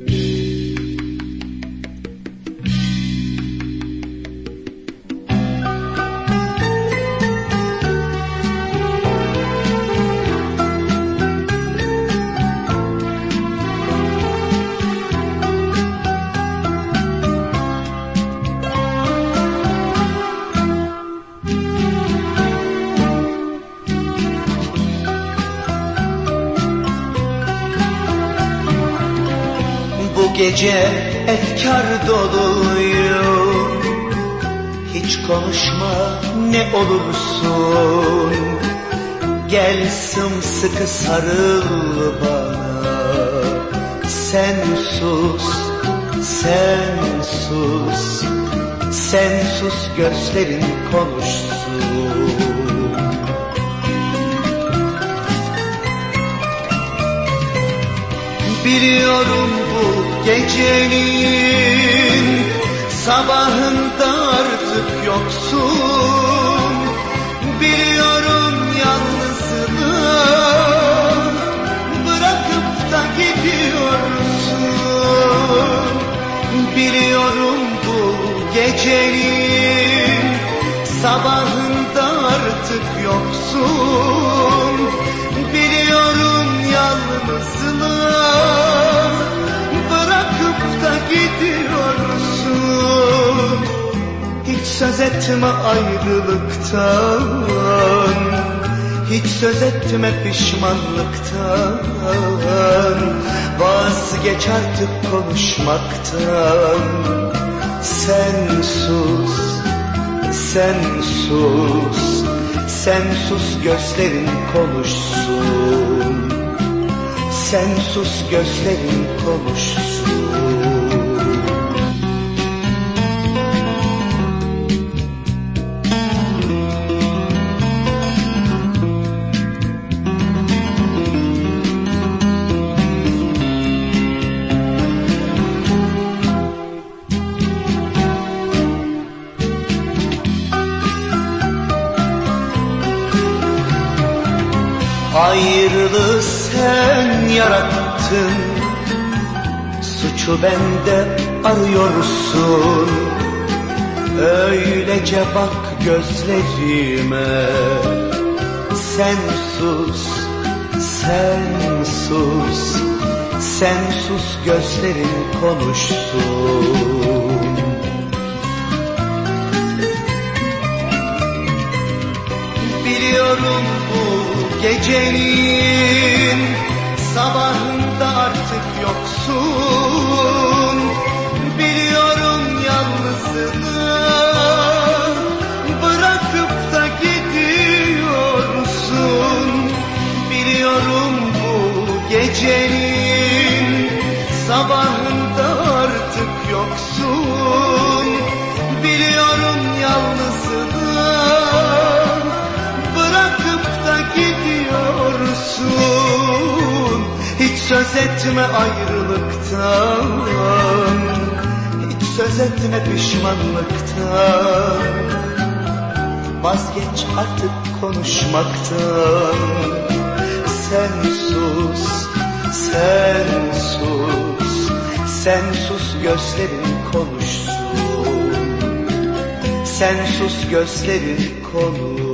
Bu gece efkar doluyum. Hiç konuşma ne olursun. Gel sımsıkı sarıl bana. Sen sus, sen sus. Sen sus gözlerin konuşsun Biliyorum bu gecenin sabahında artık yoksun. Biliyorum yalnızlığı bırakıp da gidiyorsun. Biliyorum bu gecenin sabahında artık yoksun. Biliyorum yalnızlığı bırakıp da gidiyorsun. Hiç söz etme ayrılıktan Hiç söz etme pişmanlıktan. Vazgeç artık konuşmaktan. Sen sus, sen sus Sen sus gözlerin konuşsun. Sen sus gözlerin konuşsun Ayrılığı sen yarattın. Suçu bende arıyorsun. Öylece bak gözlerime. Sen sus, sen sus. Sen sus gözlerin konuşsun. Biliyorum gecenin sabahında artık yoksun. Biliyorum yalnızlığını bırakıp da gidiyorsun. Biliyorum bu gecenin sabahında söz etme ayrılıktan Hiç söz etme pişmanlıktan. Vazgeç artık konuşmaktan. Sen sus, sen sus Sen sus gözlerin konuşsun. Sen sus gözlerin konuş